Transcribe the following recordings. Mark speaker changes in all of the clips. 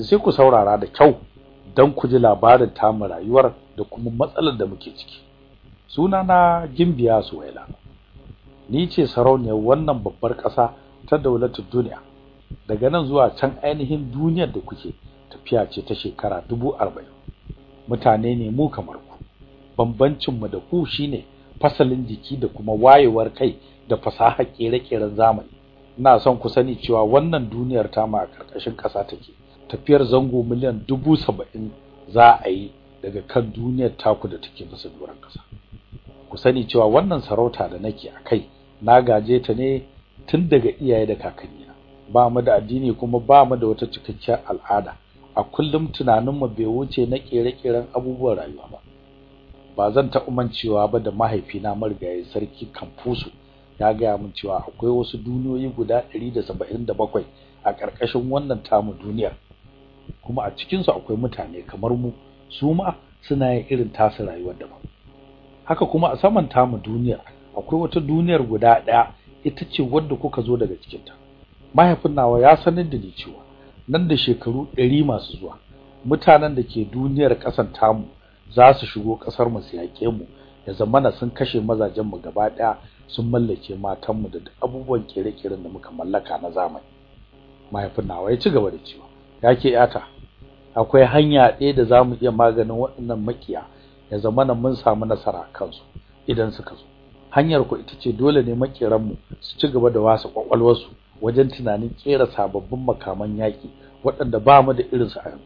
Speaker 1: sai ku saurara da kyau dan ku ji labarin tamu rayuwar da kuma matsalar da muke ciki. Sunana Gimbiya Suwaila. Ni ce sarauniyar wannan babbar ƙasa ta daulatul duniya. Daga nan zuwa can ainihin duniyar da kuke tafiya ce ta shekara 40 mutane ne mu kamar ku. Bambancin mu da ku shine fasalin jiki da kuma wayewar kai da fasaha kere-keren zamani. Ina son ku sani cewa wannan duniyar ta ma a ƙarƙashin ƙasa take. Tafiyar zango miliyan 70 za a yi daga kan duniyar taku da take bisa doron ƙasa. Ku sani cewa wannan sarauta da nake a kai na gaje ta ne tun daga iyaye da kakanni ba mu da addini kuma ba mu da wata cikakkiyar al'ada. A kullum tunanin mu bai wuce na kere-keren abubuwan rayuwa ba. Ba zan ta umancewa ba da mahaifina marigayi sarki Kamfusu ya gaya min cewa akwai wasu duniyoyi guda 177 a ƙarƙashin wannan tamu duniyar. Kuma a cikin su akwai mutane kamar mu su ma suna yin irin tasu rayuwar daban. Haka kuma a saman tamu duniyar akwai wata duniyar guda ɗaya ita ce wadda kuka zo daga cikin ta mahaifin nawa ya sanar da ni cewa nan da shekaru 100 masu zuwa mutanen da ke duniyar ƙasan tamu za su shigo ƙasar mu su yake mu ya zamana sun kashe mazajen mu gaba ɗaya sun mallake matan mu da abubuwan kere-keren da muka mallaka na zamani. Mahaifin nawa ya ci gaba da cewa yake yata. Akwai hanya ɗaya da za mu iya maganin waɗannan makiya ya zamana mun samu nasara kansu idan suka zo. Hanyar ku ita ce dole ne makiran mu su ci gaba da wasa kwakwalwarsu wajen tunanin kera sababbin makaman yaki waɗanda ba mu da irin su a yanzu.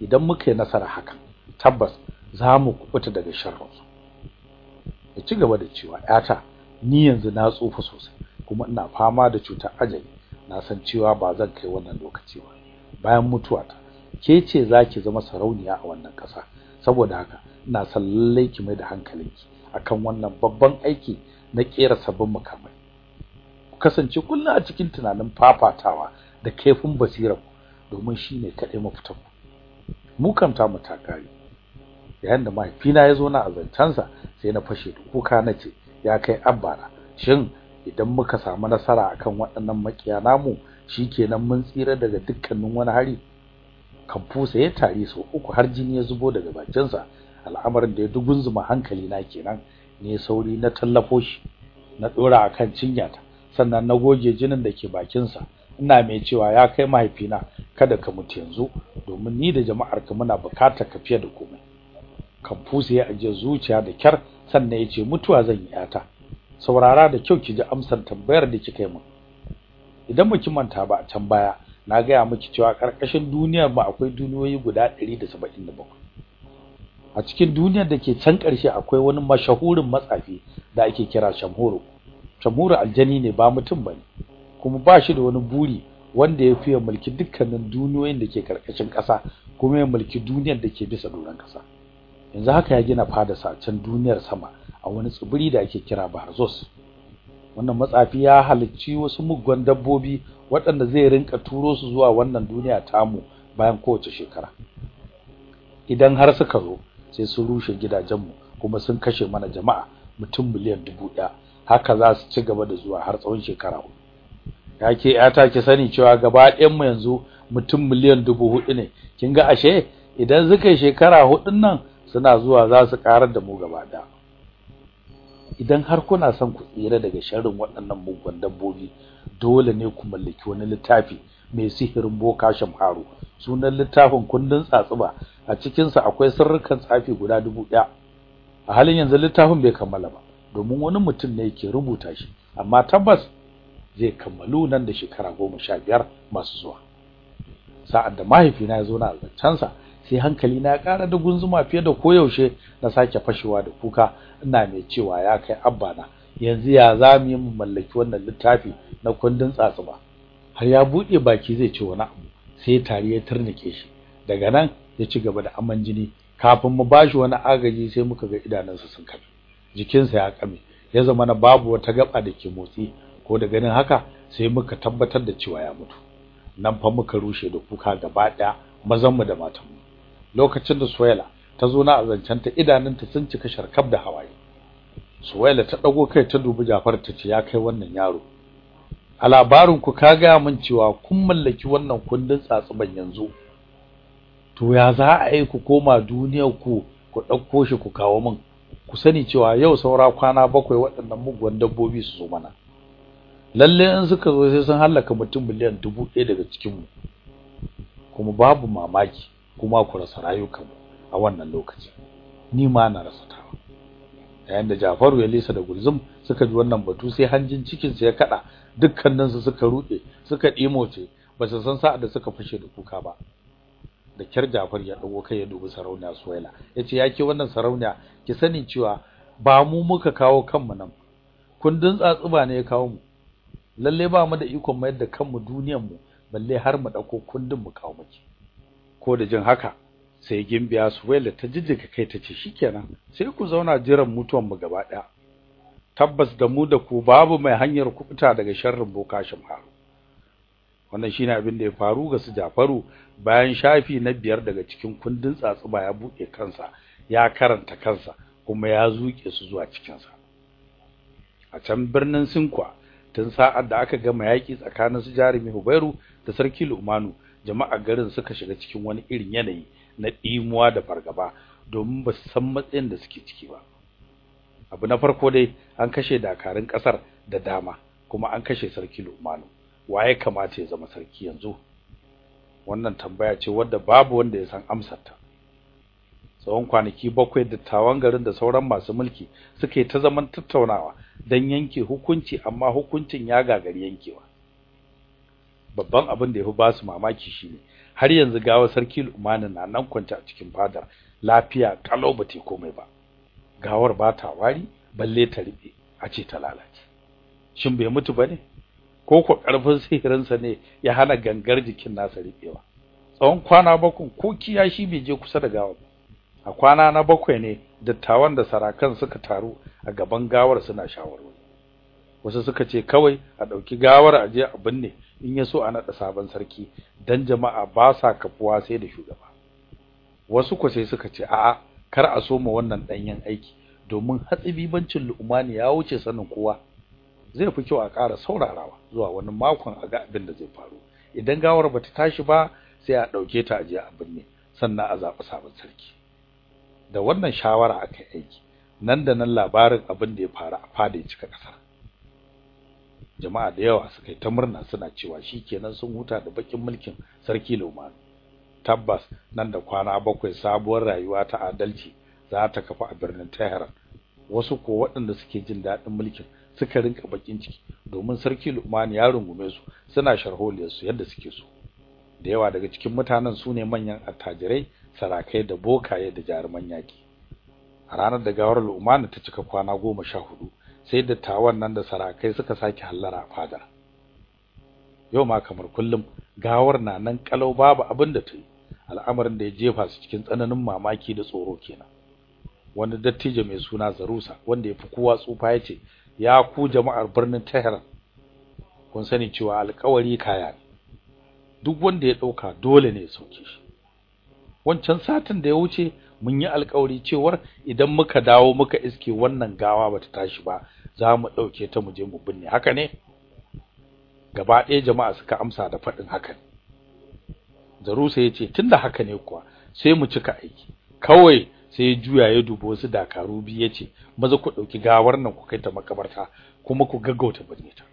Speaker 1: Idan muka yi nasara hakan tabbas za mu kubuta daga sharrinsu. Ya ci gaba da cewa yata ni yanzu na tsufa sosai kuma ina fama da cutar ajali. Na san cewa ba zan kai wannan lokaci ba. Bayan mutuwata ke ce zaki zama sarauniya a wannan ƙasa. Saboda haka ina son lallai ki mai da hankalinki akan wannan babban aiki na kera sabbin makamai. Ku kasance kullum a cikin tunanin fafatawa da kaifin basira domin shine kadai mafitan mu kan ta mutakari yayin da mahaifina ya zo na azancansa sai na fashe da kuka nace ya kai abbana shin idan muka samu nasara akan waɗannan makiya namu shikenan mun tsira daga dukkanin wani hari. Kamfusa ya tare sau uku har jini ya zubo daga bakinsa. Al'amarin da ya dugunzuma hankali na kenan ne sauri na tallafo shi na dora akan cinyata sannan na goge jinin da ke bakinsa. Ina mai cewa ya kai mahaifina kada ka mutu yanzu domin ni da jama'ar ka muna buƙatar ka fiye da komai. Kamfusa ya ajiye zuciya da kyar sannan ya ce mutuwa zan yi yata saurara da kyau ki ji amsar tambayar da kika yi min idan muki manta ba a can baya na gaya miki cewa ƙarƙashin duniyar mu akwai duniyoyi guda 177 a cikin duniyar da ke can ƙarshe akwai wani mashahurin matsafi da ake kira Shamhuru. Shamhuru aljani ne ba mutum ba ne kuma ba shi da wani buri wanda ya fiye mulki dukkanin duniyoyin da ke ƙarƙashin ƙasa kuma ya mulki duniyar da ke bisa doron ƙasa. Yanzu haka ya gina fada sa can duniyar sama a wani tsibiri da ake kira Barzos. Wannan matsafi ya halicci wasu muggan dabbobi waɗanda zai rinka turo su zuwa wannan duniya tamu bayan kowace shekara. Idan har suka zo sai sun rushe gidajenmu kuma sun kashe mana jama'a mutum miliyan dubu ɗaya. Haka za su ci gaba da zuwa har tsawon shekara huɗu yake yata ki sani cewa gaba ɗayan mu yanzu mutum miliyan dubu huɗu ne. Kin ga ashe idan suka yi shekara hudun nan suna zuwa za su karar da mu gaba ɗaya. Idan har kuna son ku tsira daga sharrin waɗannan mugun dabbobi dole ne ku mallaki wani littafi mai sihirin boka shamharu. Sunan littafin kundin tsatsuba a cikin sa akwai sirrukan tsafi guda dubu ɗaya. A halin yanzu littafin bai kammala ba domin wani mutum ne yake rubuta shi amma tabbas zai kammalu nan da shekara goma sha biyar masu zuwa. Sa'ad da mahaifina ya zo na zancensa sai hankali na ƙara da gunzuma fiye da koyaushe na sake fashewa da kuka. Ina mai cewa ya kai abba na yanzu ya za mu yi mu mallaki wannan littafi na kundin tsatsuba har ya buɗe baki zai ce wani abu sai tari ya turnike shi. Daga nan ya ci gaba da aman jini. Kafin mu bashi wani agaji sai muka ga idanunsa sun kafe. Jikinsa ya kame ya zama na babu wata gaba da ke motsi. Ko da ganin haka sai muka tabbatar da cewa ya mutu. Nan fa muka rushe da kuka gaba ɗaya mazan mu da matan mu. Lokacin da Suwaila ta zo na azancanta idanunta sun cika sharkab da hawaye. Suwaila ta dago kai ta dubi Jafar ta ce ya kai wannan yaro a labarin ku ka ga mun cewa kun mallaki wannan kundin tsatsuban yanzu. To ya za a yi ku koma duniyar ku ku ɗauko shi ku kawo min? Ku sani cewa yau saura kwana bakwai waɗannan mugun dabbobi su zo mana. Lalle in suka zo sai sun halaka mutum miliyan 1000 daga cikin mu kuma babu mamaki kuma ku rasa rayukan a wannan lokaci. Ni ma na rasa tawa. Yayin da Jafaru ya lisa da Gulzum suka ji wannan batu sai hanjin cikin sa ya kada dukkanin su suka rude suka dimoce ba su san sa'a da suka fashe da kuka ba. Da kyar Jafar ya dago kai ya dubi sarauniya Suwaila ya ce yake wannan sarauniya ki sani cewa ba mu muka kawo kanmu nan. Kundin tsatsuba ne ya kawo mu. Lalle ba mu da ikon mayar da kanmu duniyar mu balle har mu ɗauko kundin mu kawo miki ko da jin haka sai gimbiya Suwaila ta jijjiga kai tace shikenan sai ku zauna jiran mutuwan mu gaba ɗaya tabbas da mu da ku babu mai hanyar kubuta daga sharrin boka shimha wannan shine abin da ya faru ga su Jafaru bayan shafi na biyar daga cikin kundin tsatsuba ya buke kansa ya karanta kansa kuma ya zuke su zuwa cikin sa a can birnin Sinkwa tun sa'ar da aka gama yaki tsakanin su Jarumi Hubairu da Sarki Lumanu jama'a garin suka shiga cikin wani irin yanayi na dimuwa da fargaba domin ba su san matsayin da suke ciki ba. Abu na farko dai an kashe dakarun ƙasar da dama kuma an kashe sarki Lumanu. Waye kamata ya zama sarki yanzu? Wannan tambaya ce wadda babu wanda ya san amsar ta tsawon kwanaki bakwai dattawan garin da sauran masu mulki suke ta zaman tattaunawa dan yanke hukunci amma hukuncin ya gagari yankewa. Babban abin da yafi ba su mamaki shine har yanzu gawa sarki Lumanu na nan kwance a cikin fadar lafiya kalau bate komai ba. Gawar ba ta wari balle ta ribe a ce ta lalace. Shin bai mutu ba ne ko ko ƙarfin sihirinsa ne ya hana gangar jikin nasa ribewa tsawon kwana bakwai ko kiyashi bai je kusa da gawar a kwana na bakwai ne dattawan da sarakan suka taru a gaban gawar suna shawarwari. Wasu suka ce kawai a ɗauki gawar a je a binne in yaso a nada sabon sarki dan jama'a ba sa kafuwa sai da shugaba. Wasu ko sai suka ce a'a kar a soma wannan danyen aiki domin hatsibibancin lu'umani ya wuce sanin kowa. Zai fi kyau a ƙara saurarawa zuwa wani makon a ga abin da zai faru. Idan gawar bata tashi ba sai a ɗauke ta a je a binne sannan a zaɓi sabon sarki. Da wannan shawara aka aiki nan da nan labarin abin da ya faru a fada ya cika ƙasar jama'a da yawa suka yi ta murna suna cewa shikenan sun huta da bakin mulkin sarki Luman tabbas nan da kwana bakwai sabuwar rayuwa ta adalci za ta kafa a birnin Tehran. Wasu ko waɗanda suke jin daɗin mulkin suka rinka bakin ciki domin sarki Luman ya rungume su suna sharholiyar su yadda suke so. Da yawa daga cikin mutanen su ne manyan attajirai sarakai da bokaye da jaruman yaki a ranar da gawar Luman ta cika kwana goma sha huɗu sai dattawan nan da sarakai suka sake hallara a fadar. Yau ma kamar kullum gawar na nan kalau babu abin da ta yi. Al'amarin da ya jefa su cikin tsananin mamaki da tsoro kenan. Wani dattijo mai suna Zarusa wanda ya fi kowa tsufa ya ce ya ku jama'ar birnin Tehran kun sani cewa alƙawari kaya duk wanda ya ɗauka dole ne ya sauke shi. Wancan satin da ya wuce mun yi alƙawari cewar idan muka dawo muka iske wannan gawa bata tashi ba za mu ɗauke ta mu je mu binne. Haka ne? Gaba ɗaya jama'a suka amsa da faɗin hakan. Zarusa ya ce tunda haka ne kuwa sai mu cika aiki. Kawai sai ya juya ya dubo wasu dakaru biyu ya ce maza ku ɗauki gawar nan ku kai ta makabarta kuma ku gaggauta binne ta.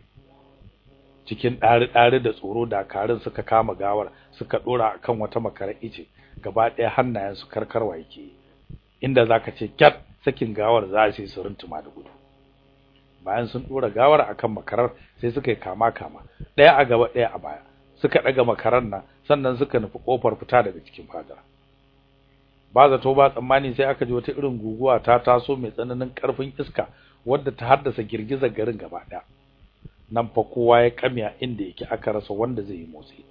Speaker 1: Cikin ɗari ɗari da tsoro dakarun suka kama gawar suka dora akan wata makarar ice gaba ɗaya hannayen su karkarwa yake inda zaka ce kyat sakin gawar za su yi suruntuma da gudu. Bayan sun dora gawar akan makarar sai suka yi kama kama ɗaya a gaba ɗaya a baya. Suka daga makarar nan sannan suka nufi ƙofar fita daga cikin fadar. Ba zato ba tsammani sai aka ji wata irin guguwa ta taso mai tsananin ƙarfin iska wadda ta haddasa girgizar garin gaba ɗaya. Nan fa kowa ya kamya inda yake aka rasa wanda zai yi motsi.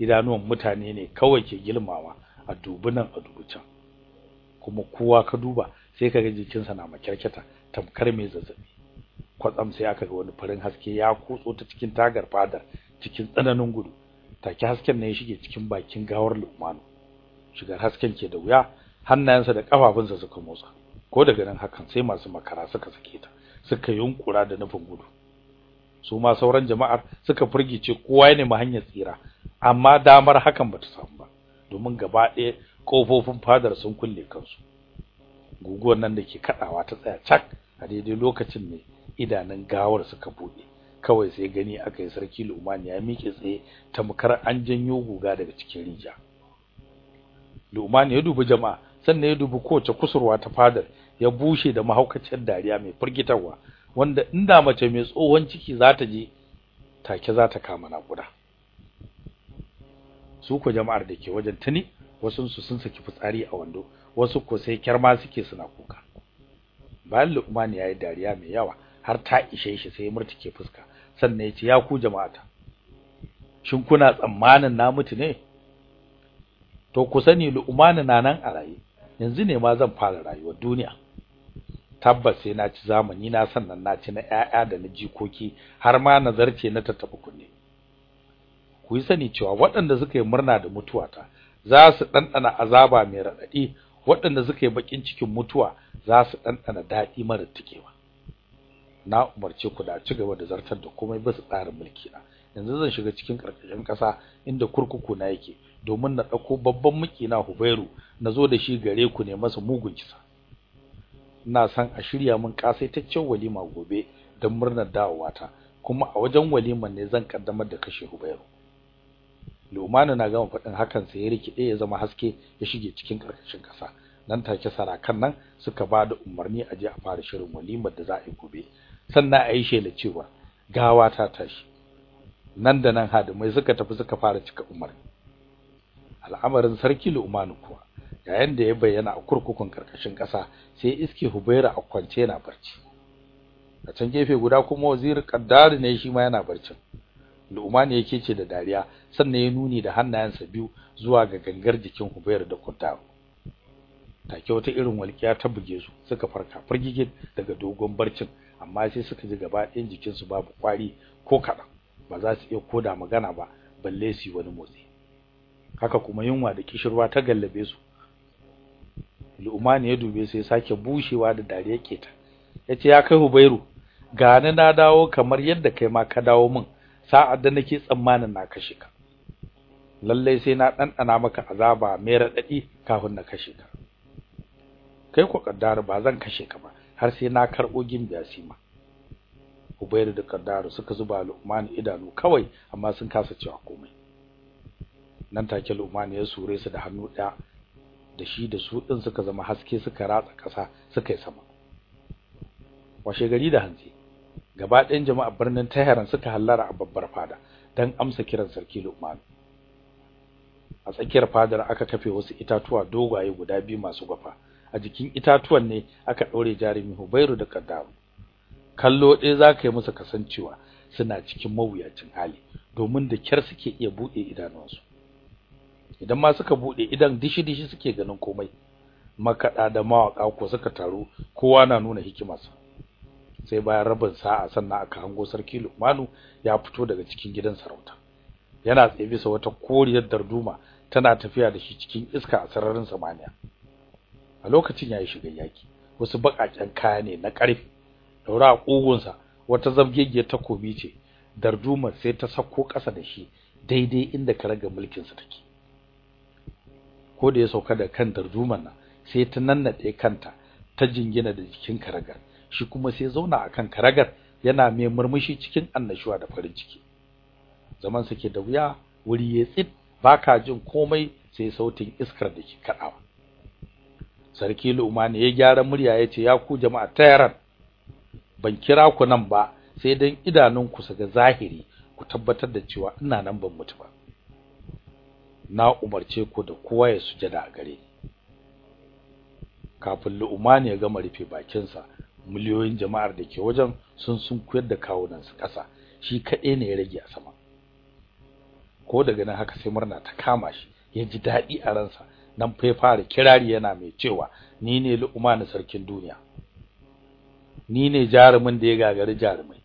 Speaker 1: Idanuwan mutane ne kawai ke gilmawa a dubi nan a dubi can. Kuma kowa ka duba sai kaga jikinsa na makyarketa tamkar mai zazzaɓi. Kwatsam sai aka ga wani farin haske ya kutso ta cikin tagar fadar cikin tsananin gudu. Take hasken ne ya shige cikin bakin gawar Lumanu shigar hasken ke da wuya hannayensa da kafafunsa suka motsa. Ko daga nan hakan sai masu makara suka sake ta suka yunkura da nufin gudu. Su ma sauran jama'ar suka furgice kowa ya nemi hanyar tsira amma damar hakan bata samu domin gaba ɗaya kofofin fadar sun kulle kansu. Guguwar nan da ke kadawa ta tsaya cak a daidai lokacin ne idanun gawar suka buɗe kawai sai gani aka yi sarki Lumani ya miƙe tsaye tamkar an janyo guga daga cikin rija Lumani ya dubi jama'a sannan ya dubi kowace kusurwa ta fadar ya bushe da mahaukaciyar dariya mai firgitarwa wanda inda mace mai tsohon ciki za ta je take za ta kama naƙuda. Su ko jama'ar da ke wajen tuni wasu su sun saki fitsari a wando wasu ko sai kyarma suke suna kuka. Bayan Luqman yayi dariya mai yawa har ta ishe shi sai murtike fuska sannan ya ce ya ku jama'ata shin kuna tsammanin na mutu ne? To ku sani Luqman na nan a raye yanzu ne ma zan fara rayuwar duniya. Tabbas sai na ci zamani na sannan na ci na ƴaƴa da na jikoki har ma nazarce na tattaɓa kunne. Ku yi sani cewa waɗanda suka yi murna da mutuwata za su ɗanɗana azaba mai raɗaɗi waɗanda suka yi bakin cikin mutuwa za su ɗanɗana daɗi mara tikewa. Na umarce ku da ci gaba da zartar da komai bisa tsarin mulki na yanzu zan shiga cikin ƙarƙashin ƙasa inda kurkuku na yake domin na ɗauko babban muki na Hubairu na zo da shi gare ku ne masa mugun kisa. Ina son a shirya min kasaitaccen walima gobe don murnar dawowata kuma a wajen waliman ne zan kaddamar da kashe Hubairu. Lumanu na gama faɗin hakan sai ya rikide ya zama haske ya shige cikin ƙarƙashin ƙasa. Nan take sarakan nan suka ba da umarni a a fara shirin walimar da za a yi gobe. Sannan a yi shela cewa gawa ta tashi. Nan da nan hadimai suka tafi suka fara cika umarni. Al'amarin sarki Lumanu kuwa yayin da ya bayyana a kurkukun ƙarƙashin ƙasa sai iske Hubaira a kwance yana barci. A can gefe guda kuma waziri Qaddar ne shi ma yana barcin. Lu'man yake ce da dariya sannan ya nuni da hannayensa biyu zuwa ga gangar jikin Hubayr da Kuddaro take wata irin walƙiya ta buge su suka farka firgige daga dogon barcin amma sai suka ji gaba ɗayan jikin su babu kwari ko kaɗan. Ba za su iya koda magana ba balle su wani motsi. Haka kuma yunwa da kishirwa ta gallabe su. Lu'man ya dube sai sake bushewa da dariya keta. Yace ya kai Hubairu gani na dawo kamar yadda kai ma ka dawo min. Sa'ad da nake tsammanin na kashe ka. Lalle sai na dandana maka azaba mai radadi kafin na kashe ka. Kai ko kaddara ba zan kashe ka ba har sai na karbo gimbiya sima. Ubairu da Kaddaru suka zuba Lu'man idanu kawai amma sun kasa cewa komai. Nan take Lu'man ya sure su da hannu ɗaya da shi da su din suka zama haske suka ratsa ƙasa suka yi sama. Washe gari da hanzi gaba ɗayan jama'ar birnin Tehran suka hallara a babbar fada dan amsa kiran sarki Luqman. A tsakiyar fadar aka kafe wasu itatuwa dogaye guda biyu masu gwafa. A jikin itatuwan ne aka ɗore jarumi Hubairu da Kaddaru kallo ɗaya zaka yi musu kasancewa suna cikin mawuyacin hali domin da kyar suke iya buɗe idanunsu. Idan ma suka buɗe idan dishi dishi suke ganin komai makaɗa da mawaka ko suka taru kowa na nuna hikimarsa. Sai bayan rabin sa'a sannan aka hango sarki Lukmanu ya fito daga cikin gidan sarauta. Yana tsaye bisa wata koriyar darduma tana tafiya da shi cikin iska a sararin samaniya. A lokacin yayi shiga yaki wasu bakaken kaya ne na ƙarfi daura a kugunsa wata zabgegiyar takobi ce dardumar sai ta sako ƙasa da shi daidai inda karaga mulkin sa take. Ko da ya sauka da kan dardumar nan sai ta nannade kanta ta jingina da jikin karagar. Shi kuma sai zauna akan karagar yana mai murmushi cikin annashuwa da farin ciki. Zaman sa ke da wuya wuri ya tsit baka jin komai sai sautin iskar da ke kadawa sarki Lumani ya gyara murya ya ce ya ku jama'a tayaran ban kira ku nan ba sai dan idanunku su ga zahiri ku tabbatar da cewa ina nan ban mutu ba. Na umarce ku da kowa ya sujada a gare ni. Kafin Lu'man ya gama rufe bakinsa miliyoyin jama'ar da ke wajen sun sun kuyar da kawunan su ƙasa. Shi kaɗai ne ya rage a sama. Ko daga nan haka sai murna ta kama shi ya ji daɗi a ransa. Nan fa fara kirari yana mai cewa ni ne Lu'man sarkin duniya. Ni ne jarumin da ya gagari jarumai.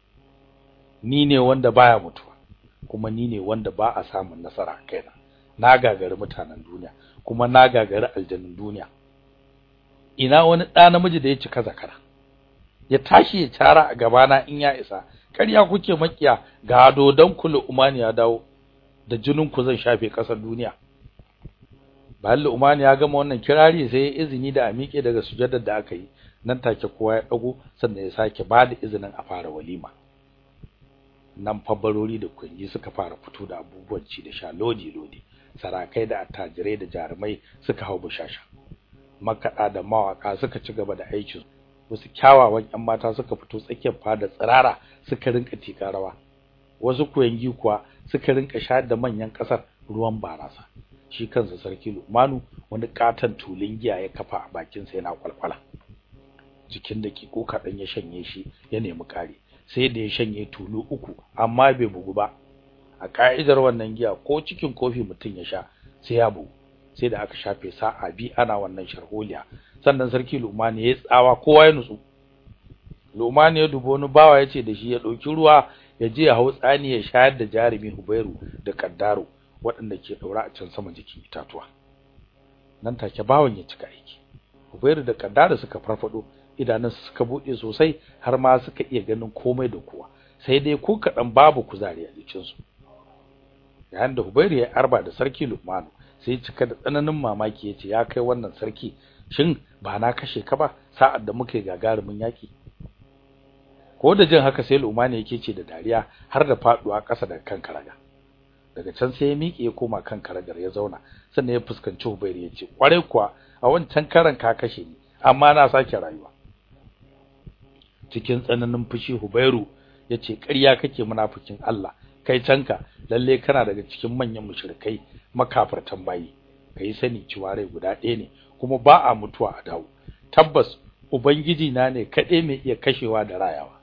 Speaker 1: Ni ne wanda baya mutuwa kuma ni ne wanda ba a samun nasara kaina. Na gagari mutanen duniya kuma na gagari aljanun duniya. Ina wani ɗa namiji da ya cika zakara? Ya tashi ya tara a gabana in ya isa. Ƙarya kuke makiya ga dodon ku Lu'man ya dawo da jinin ku zan shafe ƙasar duniya. Bayan Lu'man ya gama wannan kirari sai ya izini da a miƙe daga sujadar da aka yi. Nan take kowa ya dago sannan ya sake ba da izinin a fara walima. Nan fabarori da kungi suka fara fito da abubuwan ci da sha lodi lodi. Sarakai da attajirai da jarumai suka hau bushasha makada da mawaka suka ci gaba da aikin wasu kyawawan ƴan mata suka fito tsakiyar fada tsirara suka rinka tika rawa. Wasu kuyangi kuwa suka rinka shayar da manyan ƙasar ruwan barasa. Shi kansa sarki Lumanu wani katan tulun giya ya kafa a bakin sa yana kwalkwala. Jikin da ke ko kadan ya shanye shi ya nemi kare sai da ya shanye tulu uku amma bai bugu ba. A ka'idar wannan giya ko cikin kofi mutum ya sha sai ya bugu. Sai da aka shafe sa'a bi ana wannan sharholiya. Sannan sarki Lumani ya tsawa kowa ya nutsu. Lumani ya dubo wani bawa ya ce da shi ya ɗauki ruwa ya je ya hau tsani ya shayar da jarumi Hubairu da Kaddaro waɗanda ke daura a can sama jikin itatuwa. Nan take bawan ya cika aiki. Hubairu da Kaddaro suka farfado idanunsu suka buɗe sosai har ma suka iya ganin komai da kowa. Sai dai ko kadan babu kuzari a jikinsu. Yayin da Hubairu ya arba da sarki Lumanu sai cika da tsananin mamaki ya ce ya kai wannan sarki shin ba na kashe ka ba sa'ad da muke gagarumin yaki ko da jin haka sai Lumani yake ce da dariya har da faɗuwa ƙasa daga kan karaga daga can sai ya miƙe ya koma kan karagar ya zauna sannan ya fuskanci Hubairu ya ce ƙwarai kuwa a wancan karan ka kashe ni amma na sake rayuwa. Cikin tsananin fushi Hubairu ya ce ƙarya kake munafikin Allah. Kai canka lalle kana daga cikin manyan mushrikai makafartan bayi. Kai sani cewa rai guda ɗaya ne kuma ba a mutuwa a dawo. Tabbas ubangiji na ne kaɗai mai iya kashewa da rayawa.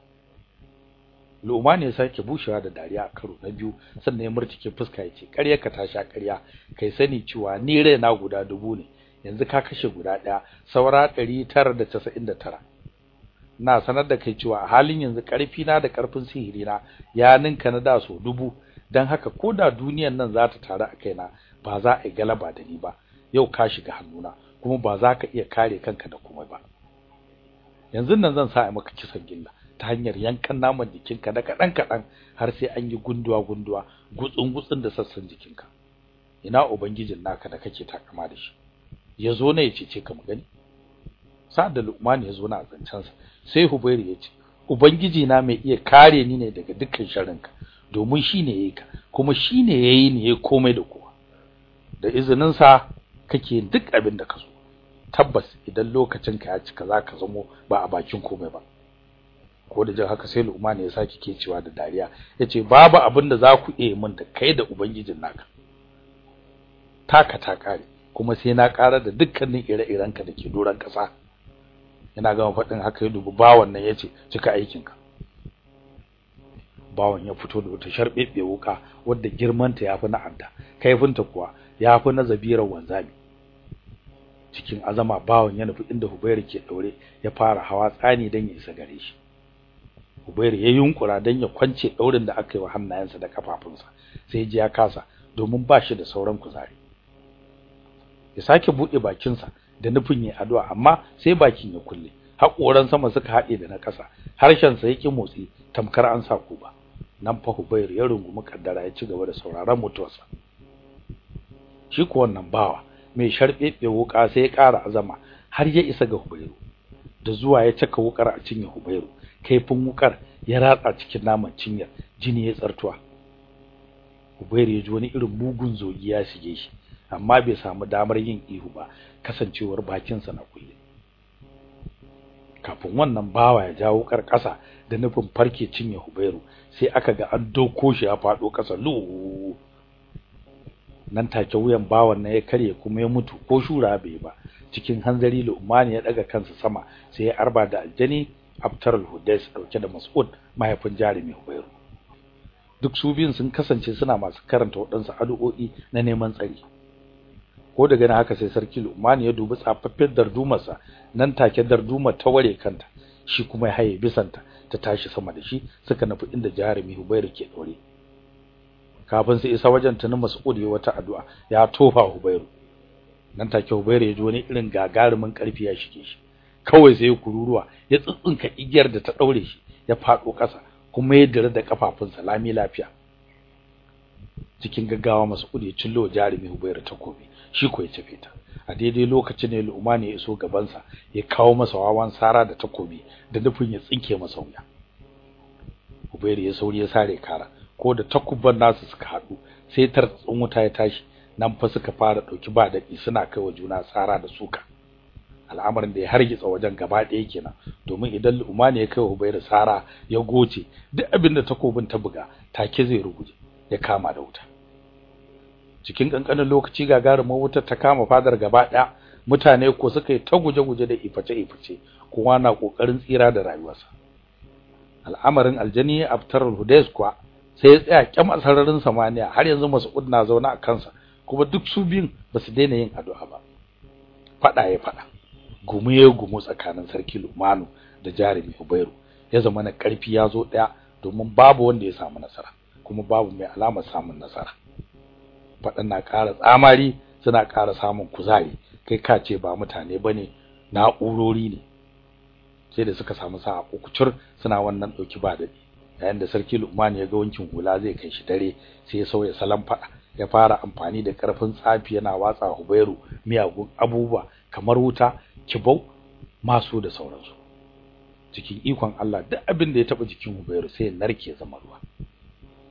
Speaker 1: Luma ne sake bushewa da dariya a karo na biyu sannan ya murtike fuska ya ce ƙarya ka ta sha ƙarya. Kai sani cewa ni rai na guda dubu ne. Yanzu ka kashe guda ɗaya saura 999 na sanar da kai cewa halin yanzu ƙarfi na da ƙarfin sihiri na ya ninka na da so dubu. Dan haka koda duniyar nan za ta taru a kaina ba za a yi galaba da ni ba. Yau ka shiga hannuna kuma ba za ka iya kare kanka da komai ba. Yanzu nan zan sa maka kisan gilla ta hanyar yankan naman jikinka da kadan kadan har sai an yi gunduwa gunduwa gutsun gutsun da sassan jikinka. Ina ubangijin naka da kake takama da shi? Yazo ne ya cece ka magani sa'ad da Luqman ya zo na zancan sa sai Hubairu ya ce ubangiji na mai iya kare ni ne daga dukkan sharrinka domin shine yayi ka kuma shine yayi ne yayi komai da kowa. Da izinin sa kake duk abin da ka so. Tabbas idan lokacin ka ya cika zaka zamo ba a bakin komai ba. Ko da jin haka sai Luqman ya saki kecewa da dariya ya ce babu abin da za ku iya min da kai da ubangijin naka. Taka ta kare kuma sai na ƙara da dukkanin ire-irenka da ke doran ƙasa. Yana gama faɗin haka ya dubi bawan nan ya ce cika aikinka. Bawan ya fito da wata sharbebe wuka wadda girmanta yafi na anta kaifinta kuwa yafi na zabirar wanzami. Cikin azama bawan ya nufi inda Hubairu ke daure ya fara hawa tsani dan ya isa gare shi. Hubairu ya yunkura dan ya kwance daurin da aka yi wa hannayensa da kafafunsa sai ji ya kasa domin ba shi da sauran kuzari. Ya sake buɗe bakinsa da nufin yi addu'a amma sai bakin ya kulle. Haƙoran sama suka haɗe da na ƙasa. Harshen sa yake motsi tamkar an sa ba. nan fa Hubairu ya rungumi kaddara ya ci gaba da sauraron mutuwarsa. Shi ko wannan bawa mai sharbebe wuka sai ya ƙara azama har ya isa ga Hubairu. Da zuwa ya caka wukar a cinye Hubairu kaifin wukar ya ratsa cikin naman cinyar jini ya tsartuwa. Hubairu ya ji wani irin mugun zogi ya shige shi amma bai samu damar yin ihu ba kasancewar bakinsa na kulle. Kafin wannan bawa ya jawo karkasa da nufin farke cinye Hubairu sai aka ga an doko shi ya fado kasa lu! Nan take wuyan bawan nan ya karye kuma ya mutu ko shura bai ba. Cikin hanzari Lu'man ya daga kansa sama sai ya arba da aljani Abtar al-Hudais ɗauke da Mas'ud mahaifin jarumi Hubairu. Duk su biyun sun kasance suna masu karanta waɗansu addu'o'i na neman tsari. Ko daga nan haka sai sarki Lu'man ya dubi tsafaffiyar dardumarsa nan take dardumar ta ware kanta shi kuma ya haye bisanta ta tashi sama da shi suka nufi inda jarumi Hubairu ke dore kafin su isa wajen tunin Mas'ud ya wata addu'a ya tofa Hubairu. Nan take Hubairu ya ji wani irin gagarumin ƙarfi ya shige shi. Kawai sai kururuwa ya tsitsinka igiyar da ta daure shi ya fado ƙasa kuma ya dare da kafafunsa lami lafiya. Cikin gaggawa Mas'ud ya cillo jarumi Hubairu takobi. Shi ko ya tafe ta. A daidai lokacin ne Lu'man ya iso gaban sa ya kawo masa wawan sara da takobi da nufin ya tsinke masa wuya. Hubairu ya sauri ya sare kara ko da takubban nasu suka hadu sai tartsin wuta ya tashi nan fa suka fara ɗauki ba daɗi suna kai wa juna sara da suka. Al'amarin da ya hargitsa wajen gaba ɗaya kenan domin idan Lu'man ya kai wa Hubairu sara ya goce duk abin da takobin ta buga take zai ruguje ya kama da wuta. Cikin kankanin lokaci gagarumar wutar ta kama fadar gaba ɗaya mutane ko suka yi ta guje-guje da iface-iface kowa na ƙoƙarin tsira da rayuwarsa. Al'amarin aljani aftar al-hudais kuwa sai ya tsaya kyam a sararin samaniya har yanzu Mas'ud na zauna a kansa kuma duk su biyun ba su daina yin addu'a ba. Fada ya fada gumu ya gumu tsakanin sarki Lumanu da jarumi Ubairu ya zama na ƙarfi ya zo ɗaya domin babu wanda ya samu nasara kuma babu mai alamar samun nasara. Faɗan na ƙara tsamari suna ƙara samun kuzari. Kai ka ce ba mutane ba ne na'urori ne. Sai da suka samu sa'a ukucur suna wannan ɗauki ba daɗi yayin da sarki Luqman ya ga wankin hula zai kai shi dare sai ya sauya salon faɗa ya fara amfani da ƙarfin tsafi yana watsa Hubairu miyagun abubuwa kamar wuta kibau masu da sauransu. Cikin ikon Allah duk abin da ya taba jikin Hubairu sai ya narke zama ruwa.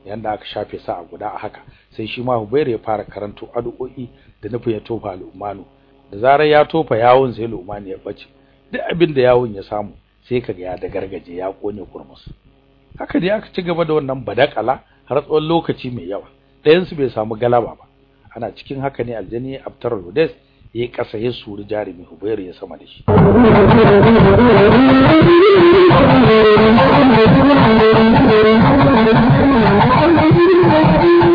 Speaker 1: Yanda aka shafe sa a guda a haka. Sai shi ma Hubairu ya fara karanto addu'o'i da nufin ya tofa Lu'manu da zarar ya tofa yawun sai Lu'manu ya bace. Duk abin da yawun ya samu sai kaga ya da gargaje ya ƙone kurmus. Haka dai aka ci gaba da wannan badakala har tsawon lokaci mai yawa. Ɗayan su bai samu galaba ba. Ana cikin haka ne aljani Abtar Hudes ya kasa ya suri jarumi Hubairu ya sama da shi.
Speaker 2: Thank you.